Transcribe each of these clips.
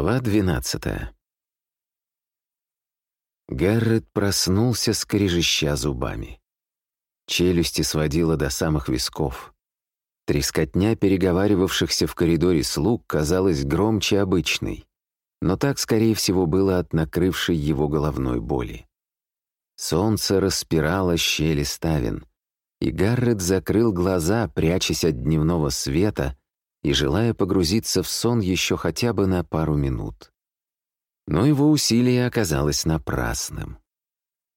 Глава 12 Гаррет проснулся, скрежеща зубами. Челюсти сводила до самых висков. Трескотня переговаривавшихся в коридоре слуг казалась громче обычной, но так, скорее всего, было от накрывшей его головной боли. Солнце распирало щели ставен, и Гаррет закрыл глаза, прячась от дневного света — и желая погрузиться в сон еще хотя бы на пару минут. Но его усилие оказалось напрасным.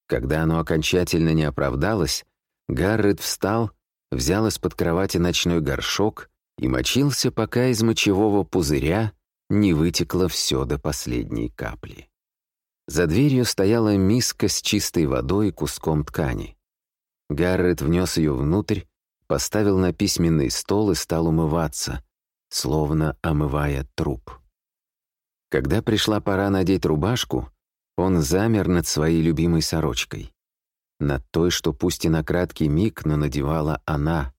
Когда оно окончательно не оправдалось, Гаррет встал, взял из-под кровати ночной горшок и мочился, пока из мочевого пузыря не вытекло все до последней капли. За дверью стояла миска с чистой водой и куском ткани. Гаррет внес ее внутрь, поставил на письменный стол и стал умываться, словно омывая труп. Когда пришла пора надеть рубашку, он замер над своей любимой сорочкой. Над той, что пусть и на краткий миг, но надевала она.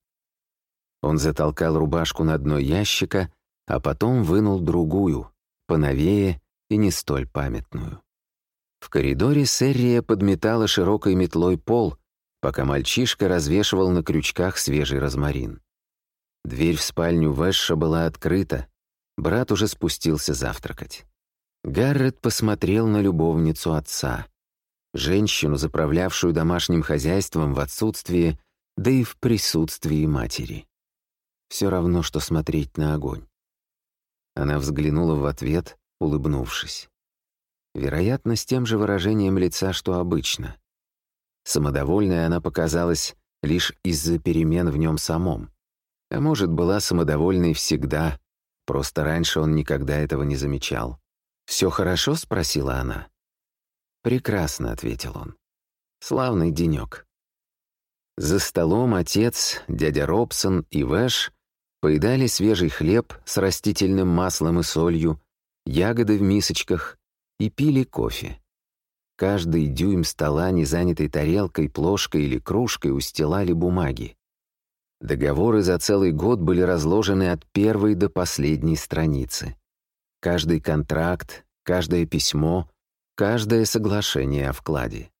Он затолкал рубашку на дно ящика, а потом вынул другую, поновее и не столь памятную. В коридоре Серрия подметала широкой метлой пол, пока мальчишка развешивал на крючках свежий розмарин. Дверь в спальню Вэша была открыта. Брат уже спустился завтракать. Гаррет посмотрел на любовницу отца. Женщину, заправлявшую домашним хозяйством в отсутствии, да и в присутствии матери. Все равно, что смотреть на огонь. Она взглянула в ответ, улыбнувшись. Вероятно, с тем же выражением лица, что обычно. Самодовольной она показалась лишь из-за перемен в нем самом. А может, была самодовольной всегда, просто раньше он никогда этого не замечал. «Все хорошо?» — спросила она. «Прекрасно», — ответил он. «Славный денек». За столом отец, дядя Робсон и Вэш поедали свежий хлеб с растительным маслом и солью, ягоды в мисочках и пили кофе. Каждый дюйм стола, не занятой тарелкой, плошкой или кружкой, устилали бумаги. Договоры за целый год были разложены от первой до последней страницы. Каждый контракт, каждое письмо, каждое соглашение о вкладе.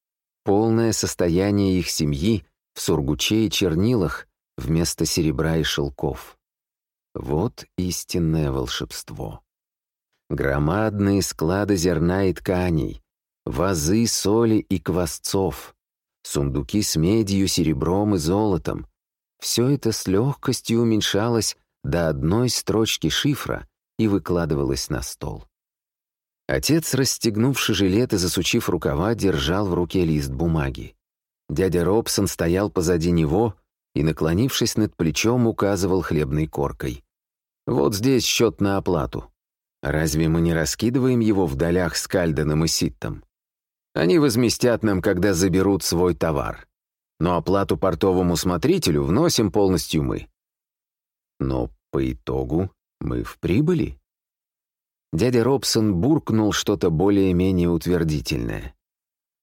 Полное состояние их семьи в сургуче и чернилах вместо серебра и шелков. Вот истинное волшебство. Громадные склады зерна и тканей, вазы соли и квасцов, сундуки с медью, серебром и золотом, все это с легкостью уменьшалось до одной строчки шифра и выкладывалось на стол. Отец, расстегнувший жилет и засучив рукава, держал в руке лист бумаги. Дядя Робсон стоял позади него и, наклонившись над плечом, указывал хлебной коркой. «Вот здесь счет на оплату. Разве мы не раскидываем его в долях с Кальденом и Ситтом? Они возместят нам, когда заберут свой товар но оплату портовому смотрителю вносим полностью мы. Но по итогу мы в прибыли. Дядя Робсон буркнул что-то более-менее утвердительное.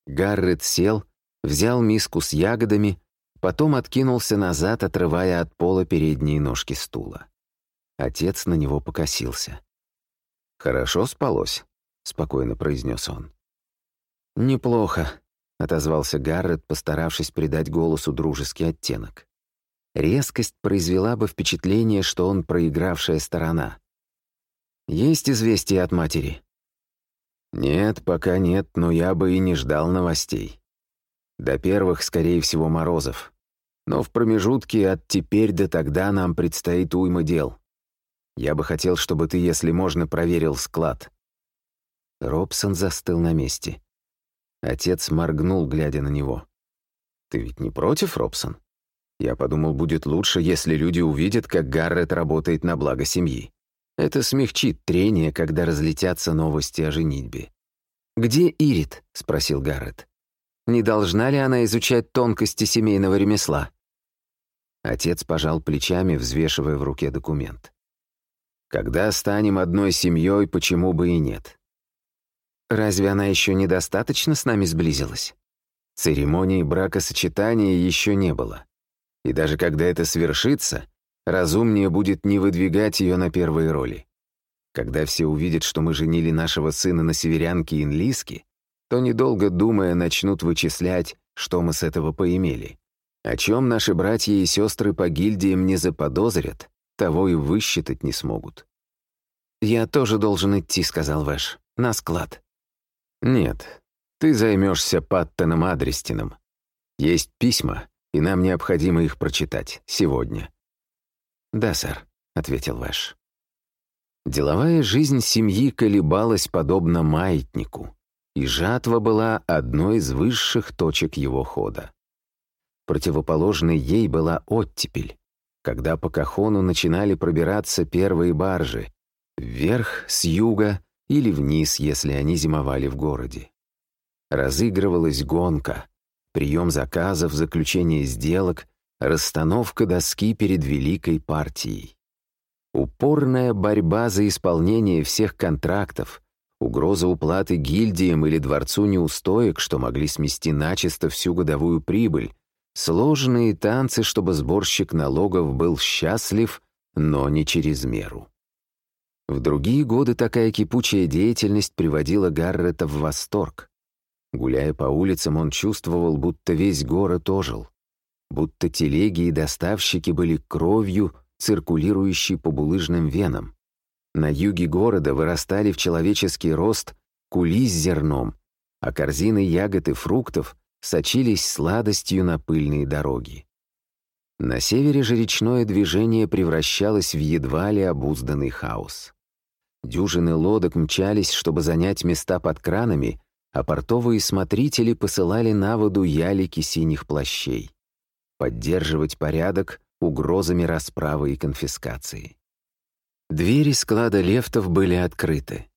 Гаррет сел, взял миску с ягодами, потом откинулся назад, отрывая от пола передние ножки стула. Отец на него покосился. «Хорошо спалось», — спокойно произнес он. «Неплохо», отозвался Гаррет, постаравшись придать голосу дружеский оттенок. Резкость произвела бы впечатление, что он проигравшая сторона. «Есть известия от матери?» «Нет, пока нет, но я бы и не ждал новостей. До первых, скорее всего, морозов. Но в промежутке от теперь до тогда нам предстоит уйма дел. Я бы хотел, чтобы ты, если можно, проверил склад». Робсон застыл на месте. Отец моргнул, глядя на него. «Ты ведь не против, Робсон? Я подумал, будет лучше, если люди увидят, как Гаррет работает на благо семьи. Это смягчит трение, когда разлетятся новости о женитьбе». «Где Ирит?» — спросил Гаррет. «Не должна ли она изучать тонкости семейного ремесла?» Отец пожал плечами, взвешивая в руке документ. «Когда станем одной семьей, почему бы и нет? Разве она еще недостаточно с нами сблизилась? Церемонии бракосочетания еще не было. И даже когда это свершится, разумнее будет не выдвигать ее на первые роли. Когда все увидят, что мы женили нашего сына на северянке Инлиске, то, недолго думая, начнут вычислять, что мы с этого поимели. О чем наши братья и сестры по гильдиям не заподозрят, того и высчитать не смогут. «Я тоже должен идти», — сказал Вэш, — «на склад». «Нет, ты займешься Паттоном Адрестином. Есть письма, и нам необходимо их прочитать сегодня». «Да, сэр», — ответил Вэш. Деловая жизнь семьи колебалась подобно маятнику, и жатва была одной из высших точек его хода. Противоположной ей была оттепель, когда по Кахону начинали пробираться первые баржи, вверх, с юга или вниз, если они зимовали в городе. Разыгрывалась гонка, прием заказов, заключение сделок, расстановка доски перед великой партией. Упорная борьба за исполнение всех контрактов, угроза уплаты гильдиям или дворцу неустоек, что могли смести начисто всю годовую прибыль, Сложные танцы, чтобы сборщик налогов был счастлив, но не через меру. В другие годы такая кипучая деятельность приводила Гаррета в восторг. Гуляя по улицам, он чувствовал, будто весь город ожил, будто телеги и доставщики были кровью, циркулирующей по булыжным венам. На юге города вырастали в человеческий рост кули с зерном, а корзины ягод и фруктов сочились сладостью на пыльные дороги. На севере же речное движение превращалось в едва ли обузданный хаос. Дюжины лодок мчались, чтобы занять места под кранами, а портовые смотрители посылали на воду ялики синих плащей. Поддерживать порядок угрозами расправы и конфискации. Двери склада лефтов были открыты.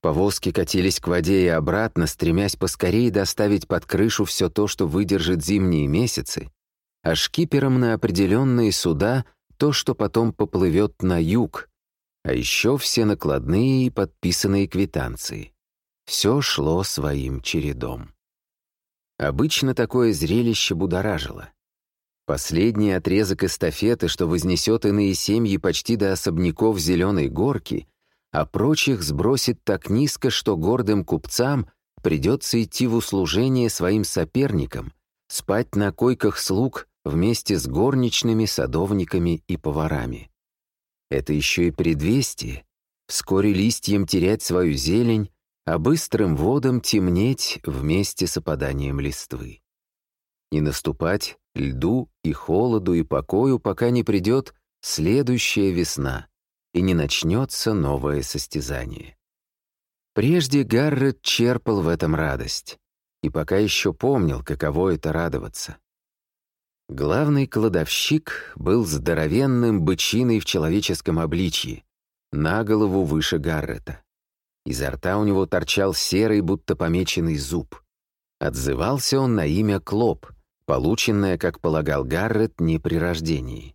Повозки катились к воде и обратно, стремясь поскорее доставить под крышу все то, что выдержит зимние месяцы, а шкиперам на определенные суда то, что потом поплывет на юг, а еще все накладные и подписанные квитанции. Все шло своим чередом. Обычно такое зрелище будоражило. Последний отрезок эстафеты, что вознесет иные семьи почти до особняков Зеленой горки, а прочих сбросит так низко, что гордым купцам придется идти в услужение своим соперникам, спать на койках слуг вместе с горничными, садовниками и поварами. Это еще и предвестие. Вскоре листьям терять свою зелень, а быстрым водам темнеть вместе с опаданием листвы. И наступать льду и холоду и покою, пока не придет следующая весна, и не начнется новое состязание. Прежде Гаррет черпал в этом радость, и пока еще помнил, каково это радоваться. Главный кладовщик был здоровенным бычиной в человеческом обличье, на голову выше Гаррета. Изо рта у него торчал серый, будто помеченный зуб. Отзывался он на имя Клоп, полученное, как полагал Гаррет, не при рождении.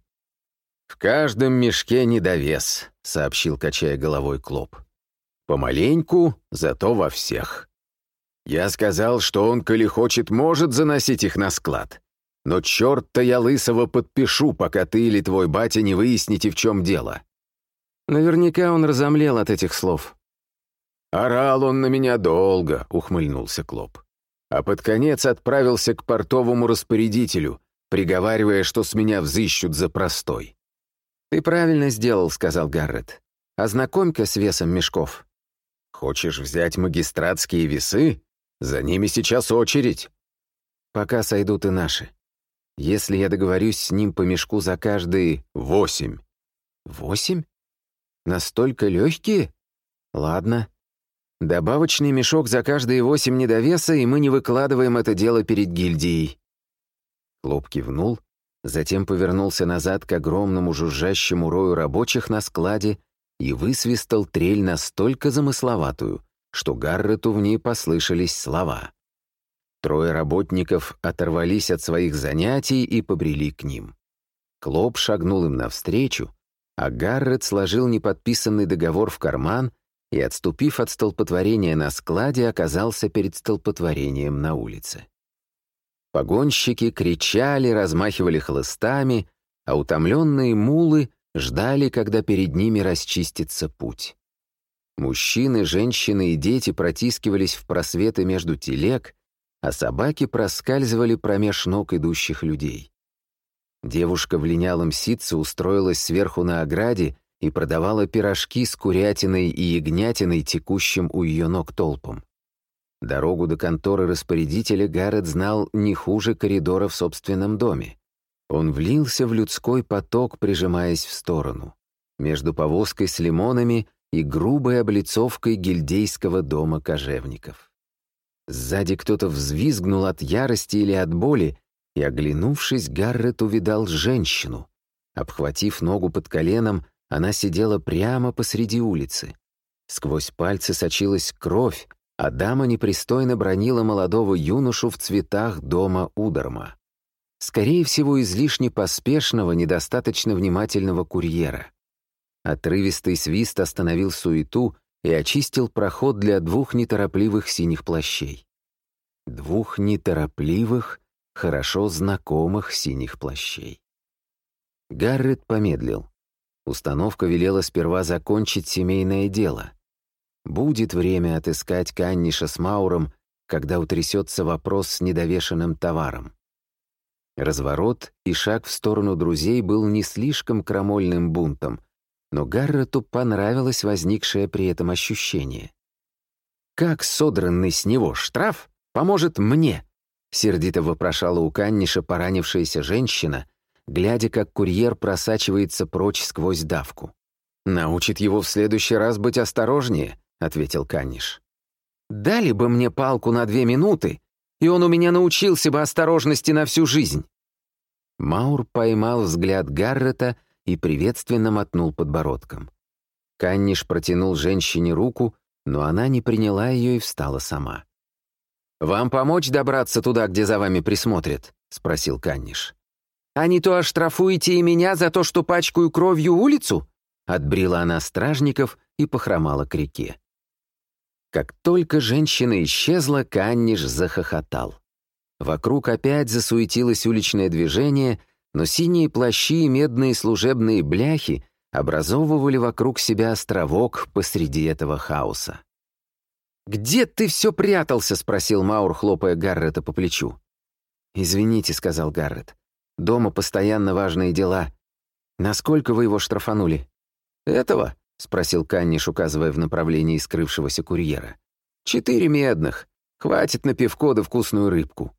«В каждом мешке недовес», — сообщил, качая головой Клоп. «Помаленьку, зато во всех. Я сказал, что он, коли хочет, может заносить их на склад. Но черт-то я лысого подпишу, пока ты или твой батя не выясните, в чем дело». Наверняка он разомлел от этих слов. «Орал он на меня долго», — ухмыльнулся Клоп. А под конец отправился к портовому распорядителю, приговаривая, что с меня взыщут за простой. «Ты правильно сделал», — сказал Гаррет. «Ознакомь-ка с весом мешков». «Хочешь взять магистратские весы? За ними сейчас очередь». «Пока сойдут и наши. Если я договорюсь с ним по мешку за каждый...» «Восемь». «Восемь? Настолько легкие? Ладно. Добавочный мешок за каждые восемь недовеса, и мы не выкладываем это дело перед гильдией». Клоп кивнул, затем повернулся назад к огромному жужжащему рою рабочих на складе и высвистал трель настолько замысловатую, что Гаррету в ней послышались слова. Трое работников оторвались от своих занятий и побрели к ним. Клоп шагнул им навстречу, а Гаррет сложил неподписанный договор в карман и, отступив от столпотворения на складе, оказался перед столпотворением на улице. Погонщики кричали, размахивали хлыстами, а утомленные мулы ждали, когда перед ними расчистится путь. Мужчины, женщины и дети протискивались в просветы между телег, а собаки проскальзывали промеж ног идущих людей. Девушка в линялом ситце устроилась сверху на ограде и продавала пирожки с курятиной и ягнятиной, текущим у ее ног толпом. Дорогу до конторы распорядителя Гаррет знал не хуже коридора в собственном доме. Он влился в людской поток, прижимаясь в сторону, между повозкой с лимонами и грубой облицовкой гильдейского дома кожевников. Сзади кто-то взвизгнул от ярости или от боли, и, оглянувшись, Гаррет увидал женщину. Обхватив ногу под коленом, она сидела прямо посреди улицы. Сквозь пальцы сочилась кровь, а дама непристойно бронила молодого юношу в цветах дома Ударма. Скорее всего, излишне поспешного, недостаточно внимательного курьера. Отрывистый свист остановил суету и очистил проход для двух неторопливых синих плащей. Двух неторопливых, хорошо знакомых синих плащей. Гаррет помедлил. Установка велела сперва закончить семейное дело. Будет время отыскать Канниша с Мауром, когда утрясется вопрос с недовешенным товаром. Разворот и шаг в сторону друзей был не слишком крамольным бунтом, но Гаррету понравилось возникшее при этом ощущение. «Как содранный с него штраф поможет мне?» — сердито вопрошала у Канниша поранившаяся женщина, глядя, как курьер просачивается прочь сквозь давку. «Научит его в следующий раз быть осторожнее», — ответил Канниш. «Дали бы мне палку на две минуты, и он у меня научился бы осторожности на всю жизнь». Маур поймал взгляд Гаррета и приветственно мотнул подбородком. Канниш протянул женщине руку, но она не приняла ее и встала сама. «Вам помочь добраться туда, где за вами присмотрят?» — спросил Канниш. «А не то оштрафуете и меня за то, что пачкаю кровью улицу?» Отбрила она стражников и похромала к реке. Как только женщина исчезла, Канниш захохотал. Вокруг опять засуетилось уличное движение, но синие плащи и медные служебные бляхи образовывали вокруг себя островок посреди этого хаоса. «Где ты все прятался?» — спросил Маур, хлопая Гаррета по плечу. «Извините», — сказал Гаррет. «Дома постоянно важные дела. Насколько вы его штрафанули?» «Этого?» — спросил Канниш, указывая в направлении скрывшегося курьера. «Четыре медных. Хватит на пивко да вкусную рыбку».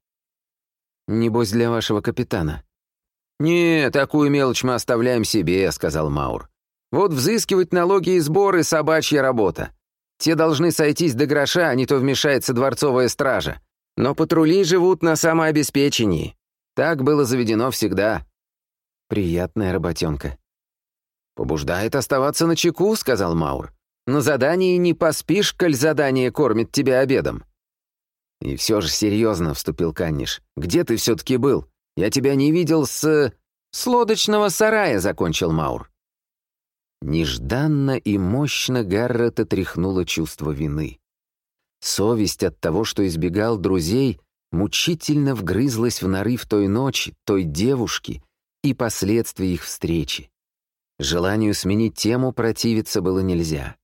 «Небось, для вашего капитана». «Не, такую мелочь мы оставляем себе», — сказал Маур. «Вот взыскивать налоги и сборы — собачья работа. Те должны сойтись до гроша, а не то вмешается дворцовая стража. Но патрули живут на самообеспечении. Так было заведено всегда». «Приятная работенка». «Побуждает оставаться на чеку», — сказал Маур. «На задании не поспишь, коль задание кормит тебя обедом». «И все же серьезно», — вступил Канниш. «Где ты все-таки был? Я тебя не видел с...» «С лодочного сарая», — закончил Маур. Нежданно и мощно Гаррета тряхнуло чувство вины. Совесть от того, что избегал друзей, мучительно вгрызлась в нарыв той ночи, той девушки и последствий их встречи. Желанию сменить тему противиться было нельзя.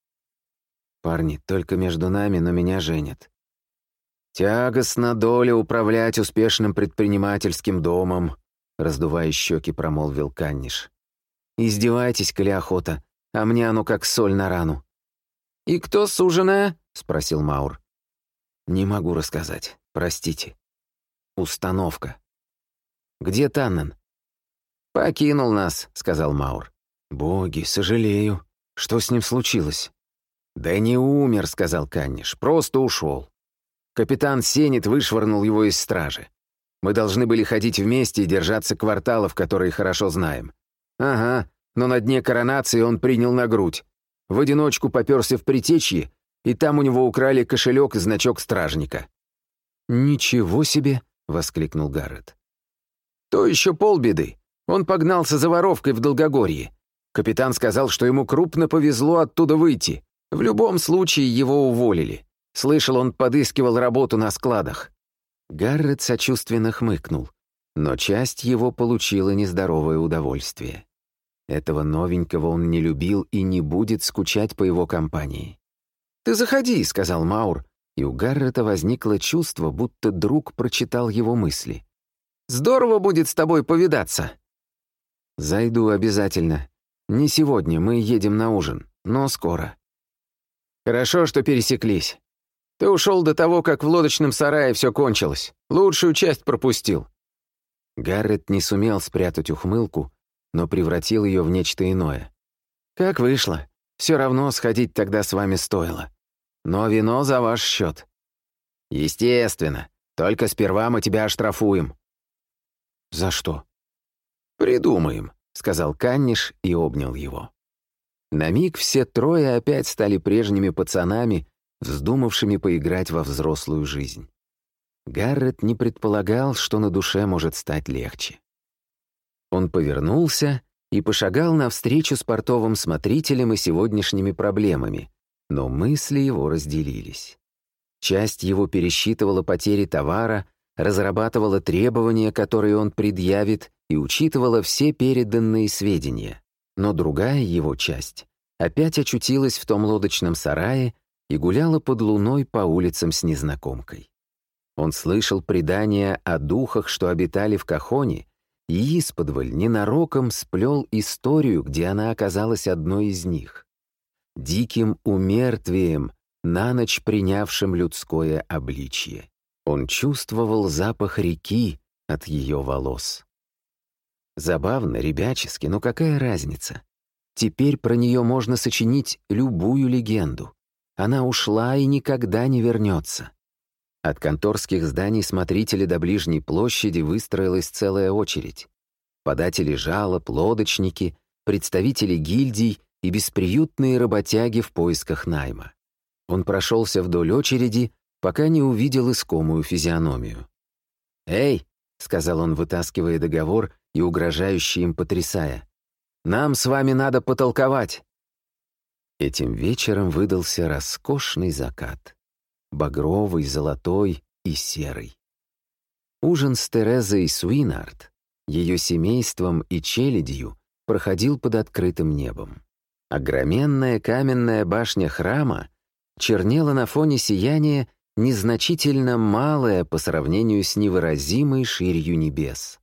«Парни, только между нами, но меня женят». «Тягостна доля управлять успешным предпринимательским домом», раздувая щеки, промолвил Канниш. «Издевайтесь, коли а мне оно как соль на рану». «И кто суженая?» — спросил Маур. «Не могу рассказать, простите. Установка». «Где Таннен?» «Покинул нас», — сказал Маур. «Боги, сожалею. Что с ним случилось?» «Да не умер», — сказал Канниш, — «просто ушел. Капитан Сенит вышвырнул его из стражи. Мы должны были ходить вместе и держаться кварталов, которые хорошо знаем. Ага, но на дне коронации он принял на грудь. В одиночку попёрся в притечье, и там у него украли кошелек и значок стражника. «Ничего себе!» — воскликнул Гаррет. «То еще полбеды. Он погнался за воровкой в Долгогорье. Капитан сказал, что ему крупно повезло оттуда выйти. В любом случае его уволили. Слышал, он подыскивал работу на складах». Гаррет сочувственно хмыкнул, но часть его получила нездоровое удовольствие. Этого новенького он не любил и не будет скучать по его компании. «Ты заходи», — сказал Маур, и у Гаррета возникло чувство, будто друг прочитал его мысли. «Здорово будет с тобой повидаться». «Зайду обязательно. Не сегодня, мы едем на ужин, но скоро». «Хорошо, что пересеклись. Ты ушел до того, как в лодочном сарае все кончилось. Лучшую часть пропустил». Гаррет не сумел спрятать ухмылку, но превратил ее в нечто иное. «Как вышло. Все равно сходить тогда с вами стоило. Но вино за ваш счет». «Естественно. Только сперва мы тебя оштрафуем». «За что?» «Придумаем», — сказал Канниш и обнял его. На миг все трое опять стали прежними пацанами, вздумавшими поиграть во взрослую жизнь. Гаррет не предполагал, что на душе может стать легче. Он повернулся и пошагал навстречу с портовым смотрителем и сегодняшними проблемами, но мысли его разделились. Часть его пересчитывала потери товара, разрабатывала требования, которые он предъявит, и учитывала все переданные сведения. Но другая его часть опять очутилась в том лодочном сарае и гуляла под луной по улицам с незнакомкой. Он слышал предания о духах, что обитали в Кахоне, и исподволь ненароком сплел историю, где она оказалась одной из них. Диким умертвием, на ночь принявшим людское обличье. Он чувствовал запах реки от ее волос. Забавно, ребячески, но какая разница? Теперь про нее можно сочинить любую легенду. Она ушла и никогда не вернется. От конторских зданий смотрителя до ближней площади выстроилась целая очередь. Податели жалоб, лодочники, представители гильдий и бесприютные работяги в поисках найма. Он прошелся вдоль очереди, пока не увидел искомую физиономию. «Эй!» — сказал он, вытаскивая договор и угрожающе им потрясая. «Нам с вами надо потолковать!» Этим вечером выдался роскошный закат багровый, золотой и серый. Ужин с Терезой Суинард, ее семейством и челядью проходил под открытым небом. Огроменная каменная башня храма чернела на фоне сияния незначительно малая по сравнению с невыразимой ширью небес.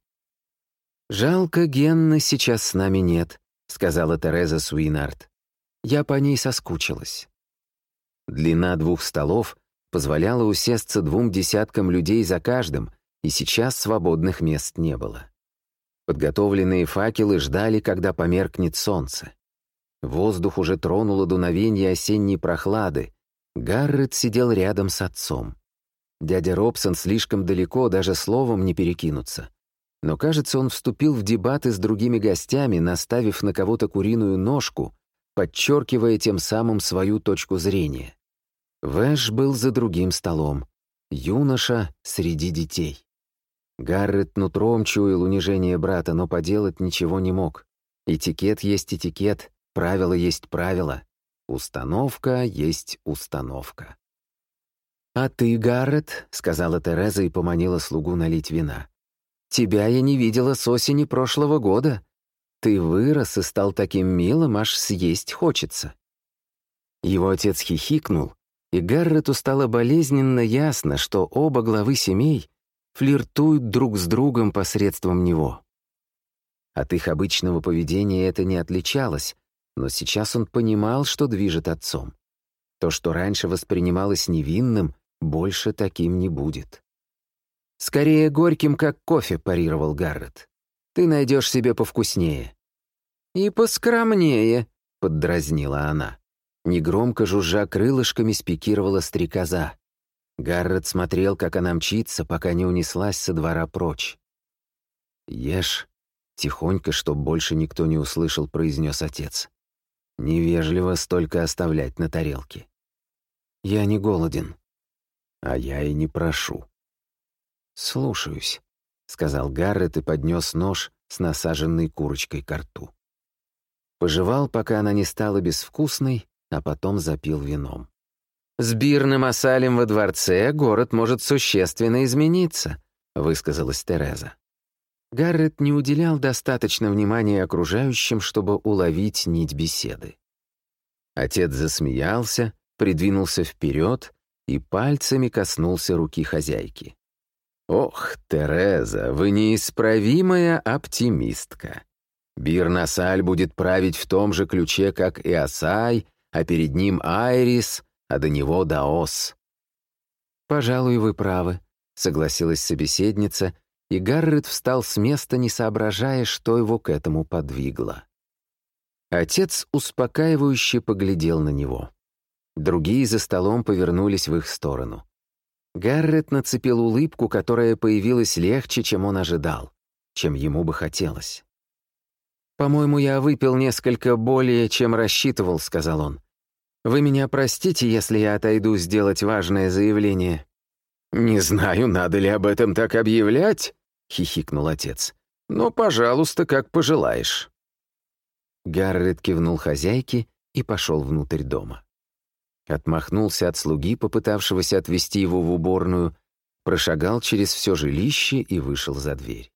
«Жалко, Генны сейчас с нами нет», — сказала Тереза Суинард. «Я по ней соскучилась». Длина двух столов позволяла усесться двум десяткам людей за каждым, и сейчас свободных мест не было. Подготовленные факелы ждали, когда померкнет солнце. Воздух уже тронуло дуновение осенней прохлады. Гаррет сидел рядом с отцом. Дядя Робсон слишком далеко, даже словом не перекинуться. Но, кажется, он вступил в дебаты с другими гостями, наставив на кого-то куриную ножку, подчеркивая тем самым свою точку зрения. Вэш был за другим столом. Юноша среди детей. Гаррет нутром чуял унижение брата, но поделать ничего не мог. Этикет есть этикет, правило есть правило. Установка есть установка. «А ты, Гаррет», — сказала Тереза и поманила слугу налить вина. «Тебя я не видела с осени прошлого года. Ты вырос и стал таким милым, аж съесть хочется». Его отец хихикнул, и Гаррету стало болезненно ясно, что оба главы семей флиртуют друг с другом посредством него. От их обычного поведения это не отличалось, но сейчас он понимал, что движет отцом. То, что раньше воспринималось невинным, больше таким не будет. «Скорее горьким, как кофе», — парировал Гаррет. «Ты найдешь себе повкуснее». «И поскромнее», — поддразнила она. Негромко жужжа крылышками спикировала стрекоза. Гаррет смотрел, как она мчится, пока не унеслась со двора прочь. «Ешь», — тихонько, чтоб больше никто не услышал, произнес отец. «Невежливо столько оставлять на тарелке». «Я не голоден». «А я и не прошу». «Слушаюсь», — сказал Гаррет и поднес нож с насаженной курочкой к рту. Пожевал, пока она не стала безвкусной, а потом запил вином. «С бирным осалем во дворце город может существенно измениться», — высказалась Тереза. Гаррет не уделял достаточно внимания окружающим, чтобы уловить нить беседы. Отец засмеялся, придвинулся вперед и пальцами коснулся руки хозяйки. «Ох, Тереза, вы неисправимая оптимистка. Бирнасаль будет править в том же ключе, как и Асай, а перед ним Айрис, а до него Даос». «Пожалуй, вы правы», — согласилась собеседница, и Гаррет встал с места, не соображая, что его к этому подвигло. Отец успокаивающе поглядел на него. Другие за столом повернулись в их сторону. Гаррет нацепил улыбку, которая появилась легче, чем он ожидал, чем ему бы хотелось. «По-моему, я выпил несколько более, чем рассчитывал», — сказал он. «Вы меня простите, если я отойду сделать важное заявление». «Не знаю, надо ли об этом так объявлять», — хихикнул отец. «Но, пожалуйста, как пожелаешь». Гаррет кивнул хозяйке и пошел внутрь дома. Отмахнулся от слуги, попытавшегося отвести его в уборную, прошагал через все жилище и вышел за дверь.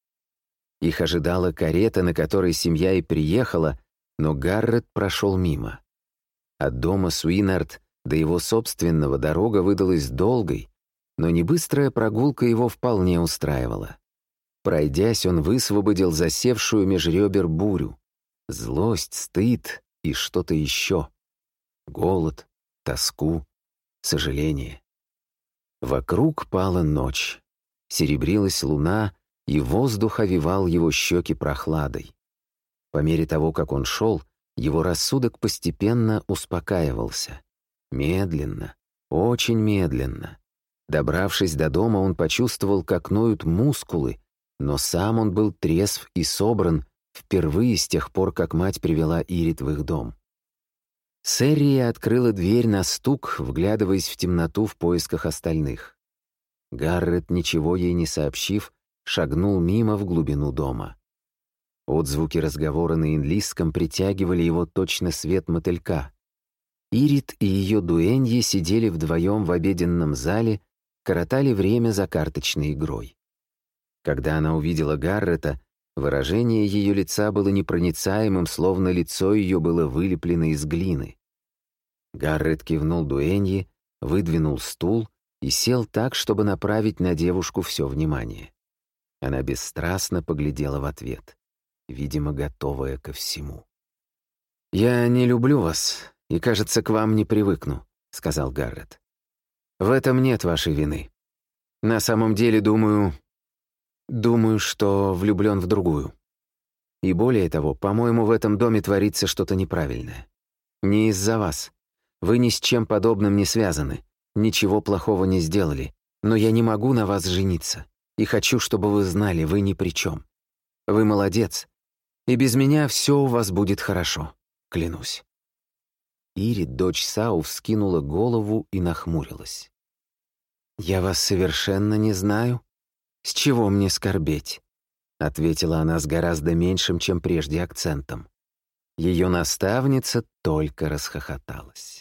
Их ожидала карета, на которой семья и приехала, но Гаррет прошел мимо. От дома Суинард до его собственного дорога выдалась долгой, но небыстрая прогулка его вполне устраивала. Пройдясь, он высвободил засевшую межребер бурю. Злость, стыд и что-то еще. Голод, тоску, сожаление. Вокруг пала ночь. Серебрилась луна, и воздух овивал его щеки прохладой. По мере того, как он шел, его рассудок постепенно успокаивался. Медленно, очень медленно. Добравшись до дома, он почувствовал, как ноют мускулы, но сам он был трезв и собран впервые с тех пор, как мать привела Ирит в их дом. Серия открыла дверь на стук, вглядываясь в темноту в поисках остальных. Гаррет, ничего ей не сообщив, шагнул мимо в глубину дома. Отзвуки разговора на инлийском притягивали его точно свет мотылька. Ирит и ее дуэньи сидели вдвоем в обеденном зале, коротали время за карточной игрой. Когда она увидела Гаррета, выражение ее лица было непроницаемым, словно лицо ее было вылеплено из глины. Гаррет кивнул Дуэньи, выдвинул стул и сел так, чтобы направить на девушку все внимание. Она бесстрастно поглядела в ответ, видимо, готовая ко всему. «Я не люблю вас и, кажется, к вам не привыкну», — сказал Гаррет. «В этом нет вашей вины. На самом деле, думаю... Думаю, что влюблен в другую. И более того, по-моему, в этом доме творится что-то неправильное. Не из-за вас. Вы ни с чем подобным не связаны, ничего плохого не сделали, но я не могу на вас жениться, и хочу, чтобы вы знали, вы ни при чем. Вы молодец, и без меня все у вас будет хорошо, клянусь». Ирит, дочь Сау, вскинула голову и нахмурилась. «Я вас совершенно не знаю. С чего мне скорбеть?» — ответила она с гораздо меньшим, чем прежде, акцентом. Ее наставница только расхохоталась.